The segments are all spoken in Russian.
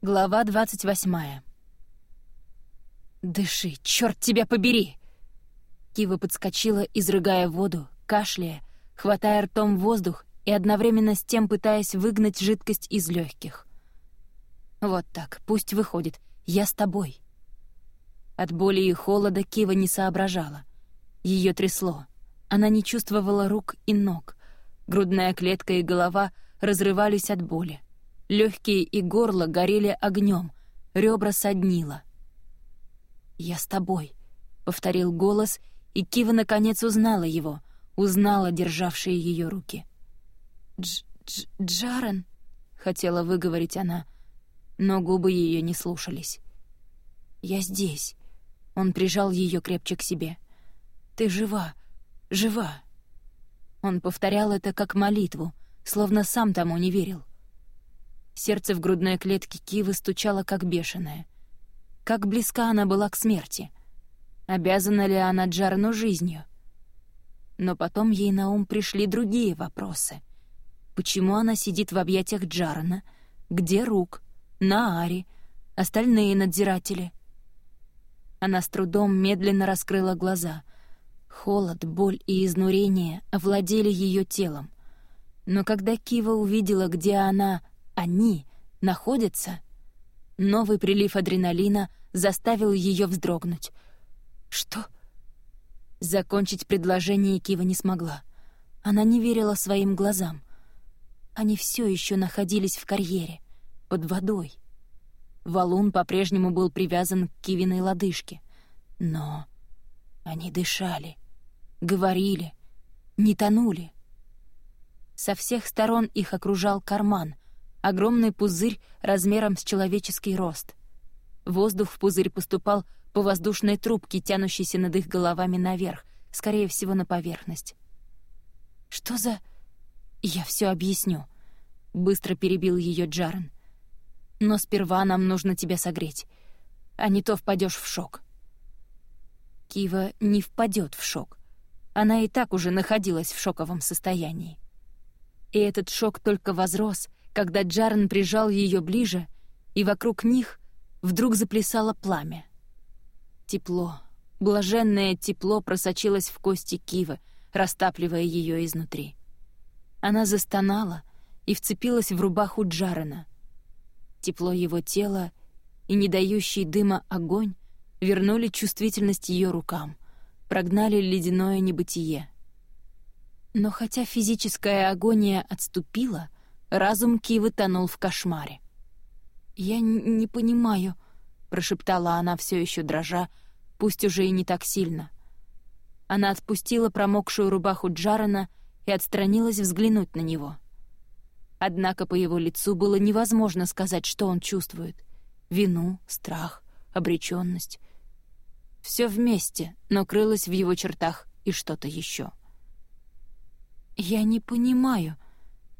Глава двадцать восьмая. «Дыши, черт тебя побери!» Кива подскочила, изрыгая воду, кашляя, хватая ртом воздух и одновременно с тем пытаясь выгнать жидкость из легких. «Вот так, пусть выходит. Я с тобой». От боли и холода Кива не соображала. Ее трясло. Она не чувствовала рук и ног. Грудная клетка и голова разрывались от боли. Легкие и горло горели огнем, ребра соднило. «Я с тобой», — повторил голос, и Кива наконец узнала его, узнала державшие ее руки. «Дж -дж «Джарен», — хотела выговорить она, но губы ее не слушались. «Я здесь», — он прижал ее крепче к себе. «Ты жива, жива». Он повторял это как молитву, словно сам тому не верил. Сердце в грудной клетке Кивы стучало как бешеное. Как близка она была к смерти. Обязана ли она Джарну жизнью? Но потом ей на ум пришли другие вопросы. Почему она сидит в объятиях Джарна? Где Рук? На Ари? Остальные надзиратели? Она с трудом медленно раскрыла глаза. Холод, боль и изнурение овладели ее телом. Но когда Кива увидела, где она, они находятся, новый прилив адреналина заставил ее вздрогнуть. «Что?» Закончить предложение Кива не смогла. Она не верила своим глазам. Они все еще находились в карьере, под водой. Валун по-прежнему был привязан к Кивиной лодыжке. Но они дышали, говорили, не тонули. Со всех сторон их окружал карман — огромный пузырь размером с человеческий рост. Воздух в пузырь поступал по воздушной трубке, тянущейся над их головами наверх, скорее всего, на поверхность. «Что за...» «Я все объясню», — быстро перебил ее Джарен. «Но сперва нам нужно тебя согреть, а не то впадешь в шок». Кива не впадет в шок. Она и так уже находилась в шоковом состоянии. И этот шок только возрос, когда Джарн прижал ее ближе, и вокруг них вдруг заплясало пламя. Тепло, блаженное тепло просочилось в кости Кивы, растапливая ее изнутри. Она застонала и вцепилась в рубаху Джарена. Тепло его тела и не дающий дыма огонь вернули чувствительность ее рукам, прогнали ледяное небытие. Но хотя физическая агония отступила, Разум Кивы тонул в кошмаре. «Я не понимаю», — прошептала она все еще дрожа, пусть уже и не так сильно. Она отпустила промокшую рубаху Джарена и отстранилась взглянуть на него. Однако по его лицу было невозможно сказать, что он чувствует. Вину, страх, обреченность. Все вместе, но крылось в его чертах и что-то еще. «Я не понимаю», ——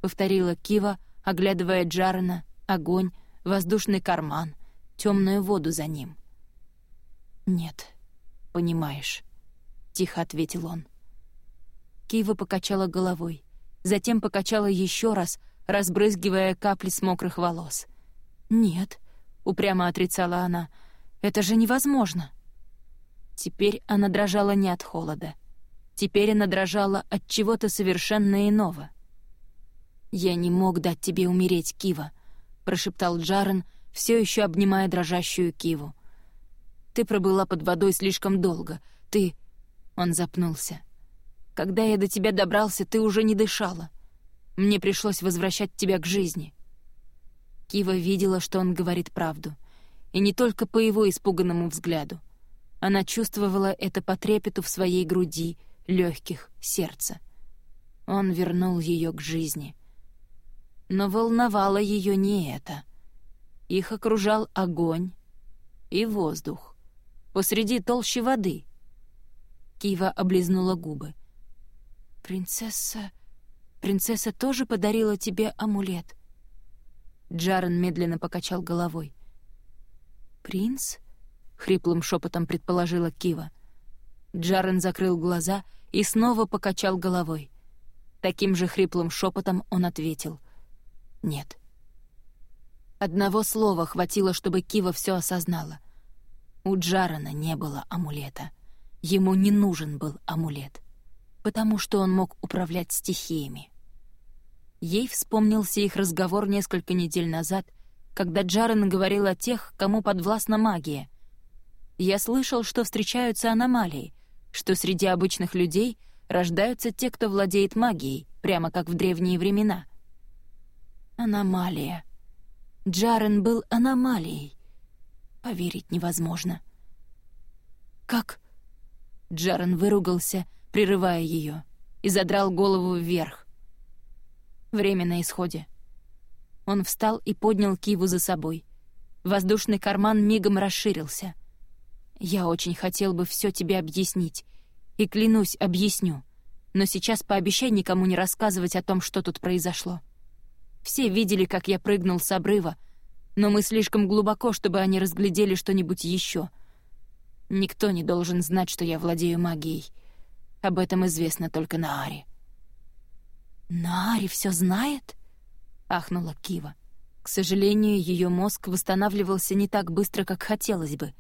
повторила Кива, оглядывая Джарена, огонь, воздушный карман, темную воду за ним. «Нет, понимаешь», — тихо ответил он. Кива покачала головой, затем покачала еще раз, разбрызгивая капли с мокрых волос. «Нет», — упрямо отрицала она, — «это же невозможно». Теперь она дрожала не от холода. Теперь она дрожала от чего-то совершенно иного — «Я не мог дать тебе умереть, Кива», — прошептал Джарен, все еще обнимая дрожащую Киву. «Ты пробыла под водой слишком долго. Ты...» Он запнулся. «Когда я до тебя добрался, ты уже не дышала. Мне пришлось возвращать тебя к жизни». Кива видела, что он говорит правду. И не только по его испуганному взгляду. Она чувствовала это по трепету в своей груди, легких, сердца. Он вернул ее к жизни. Но волновало ее не это. Их окружал огонь и воздух. Посреди толщи воды. Кива облизнула губы. «Принцесса... Принцесса тоже подарила тебе амулет?» Джарен медленно покачал головой. «Принц?» — хриплым шепотом предположила Кива. Джарен закрыл глаза и снова покачал головой. Таким же хриплым шепотом он ответил. Нет. Одного слова хватило, чтобы Кива все осознала. У Джарана не было амулета. Ему не нужен был амулет, потому что он мог управлять стихиями. Ей вспомнился их разговор несколько недель назад, когда Джаран говорил о тех, кому подвластна магия. Я слышал, что встречаются аномалии, что среди обычных людей рождаются те, кто владеет магией, прямо как в древние времена. Аномалия. Джарен был аномалией. Поверить невозможно. «Как?» Джарен выругался, прерывая ее, и задрал голову вверх. Время на исходе. Он встал и поднял Киву за собой. Воздушный карман мигом расширился. «Я очень хотел бы все тебе объяснить. И клянусь, объясню. Но сейчас пообещай никому не рассказывать о том, что тут произошло». Все видели, как я прыгнул с обрыва, но мы слишком глубоко, чтобы они разглядели что-нибудь еще. Никто не должен знать, что я владею магией. Об этом известно только Нааре. «Нааре все знает?» — ахнула Кива. К сожалению, ее мозг восстанавливался не так быстро, как хотелось бы,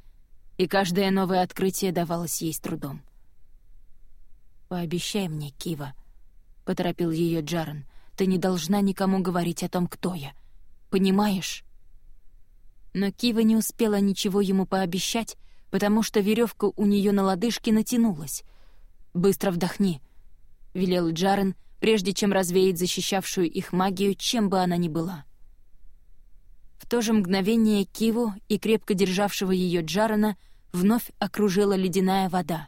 и каждое новое открытие давалось ей с трудом. «Пообещай мне, Кива», — поторопил ее Джарен, — ты не должна никому говорить о том, кто я. Понимаешь?» Но Кива не успела ничего ему пообещать, потому что веревка у нее на лодыжке натянулась. «Быстро вдохни», — велел Джарен, прежде чем развеять защищавшую их магию, чем бы она ни была. В то же мгновение Киву и крепко державшего ее Джарена вновь окружила ледяная вода.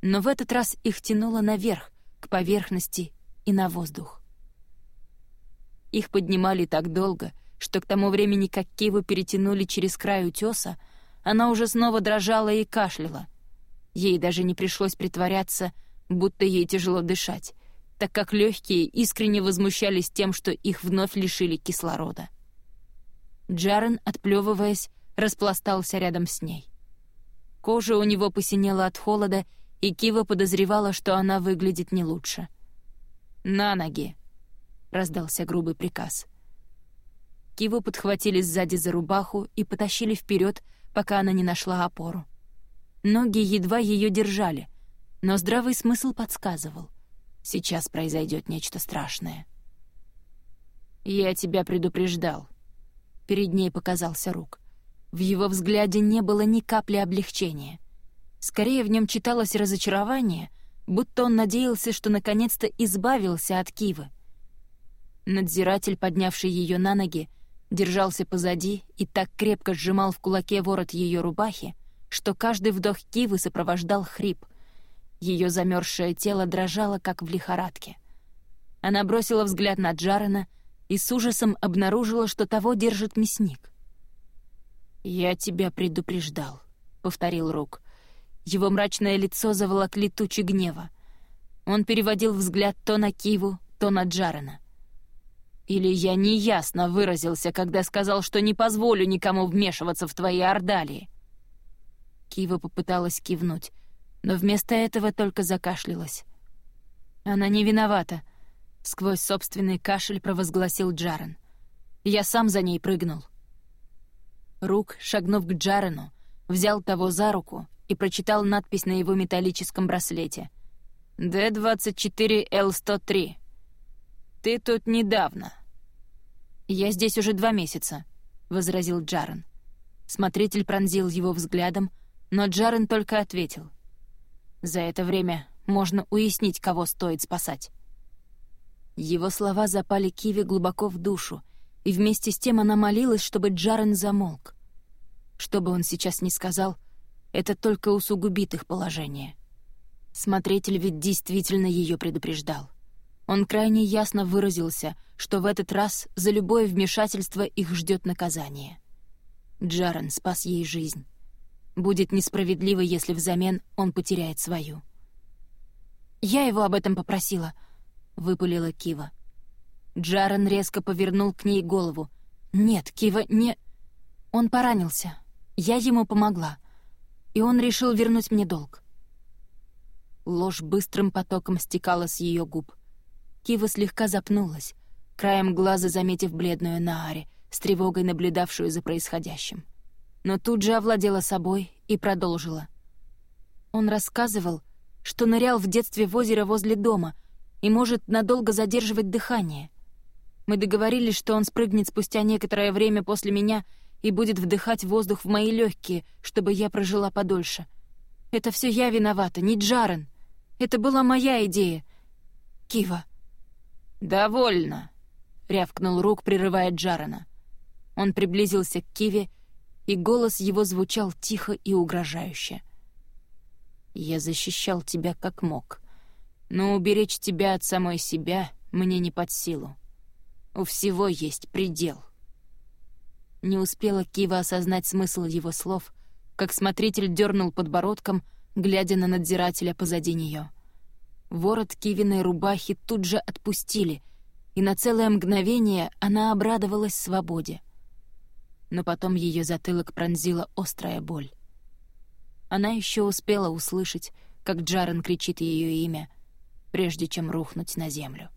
Но в этот раз их тянуло наверх, к поверхности и на воздух. Их поднимали так долго, что к тому времени, как Киву перетянули через край утеса, она уже снова дрожала и кашляла. Ей даже не пришлось притворяться, будто ей тяжело дышать, так как легкие искренне возмущались тем, что их вновь лишили кислорода. Джарен, отплевываясь, распластался рядом с ней. Кожа у него посинела от холода, и Кива подозревала, что она выглядит не лучше. «На ноги!» Раздался грубый приказ. Киву подхватили сзади за рубаху и потащили вперед, пока она не нашла опору. Ноги едва ее держали, но здравый смысл подсказывал. Сейчас произойдет нечто страшное. «Я тебя предупреждал». Перед ней показался рук. В его взгляде не было ни капли облегчения. Скорее в нем читалось разочарование, будто он надеялся, что наконец-то избавился от Кивы — Надзиратель, поднявший ее на ноги, держался позади и так крепко сжимал в кулаке ворот ее рубахи, что каждый вдох Кивы сопровождал хрип. Ее замерзшее тело дрожало, как в лихорадке. Она бросила взгляд на Джарена и с ужасом обнаружила, что того держит мясник. «Я тебя предупреждал», — повторил Рук. Его мрачное лицо заволокли тучи гнева. Он переводил взгляд то на Киву, то на Джарена. Или я неясно выразился, когда сказал, что не позволю никому вмешиваться в твои ордалии?» Кива попыталась кивнуть, но вместо этого только закашлялась. «Она не виновата», — сквозь собственный кашель провозгласил Джарен. «Я сам за ней прыгнул». Рук, шагнув к Джарену, взял того за руку и прочитал надпись на его металлическом браслете. «Д-24Л-103». «Ты тут недавно». «Я здесь уже два месяца», — возразил Джарен. Смотритель пронзил его взглядом, но Джарен только ответил. «За это время можно уяснить, кого стоит спасать». Его слова запали Киви глубоко в душу, и вместе с тем она молилась, чтобы Джарен замолк. Что бы он сейчас ни сказал, это только усугубит их положение. Смотритель ведь действительно ее предупреждал. Он крайне ясно выразился, что в этот раз за любое вмешательство их ждет наказание. Джарен спас ей жизнь. Будет несправедливо, если взамен он потеряет свою. «Я его об этом попросила», — выпалила Кива. Джарен резко повернул к ней голову. «Нет, Кива, не...» Он поранился. Я ему помогла. И он решил вернуть мне долг. Ложь быстрым потоком стекала с ее губ. Кива слегка запнулась, краем глаза заметив бледную Нааре, с тревогой наблюдавшую за происходящим. Но тут же овладела собой и продолжила. Он рассказывал, что нырял в детстве в озеро возле дома и может надолго задерживать дыхание. Мы договорились, что он спрыгнет спустя некоторое время после меня и будет вдыхать воздух в мои легкие, чтобы я прожила подольше. Это все я виновата, не Джарен. Это была моя идея. Кива. «Довольно», — рявкнул Рук, прерывая Джарена. Он приблизился к Киве, и голос его звучал тихо и угрожающе. «Я защищал тебя как мог, но уберечь тебя от самой себя мне не под силу. У всего есть предел». Не успела Кива осознать смысл его слов, как смотритель дернул подбородком, глядя на надзирателя позади нее. Ворот Кивиной рубахи тут же отпустили, и на целое мгновение она обрадовалась свободе. Но потом ее затылок пронзила острая боль. Она еще успела услышать, как Джарен кричит ее имя, прежде чем рухнуть на землю.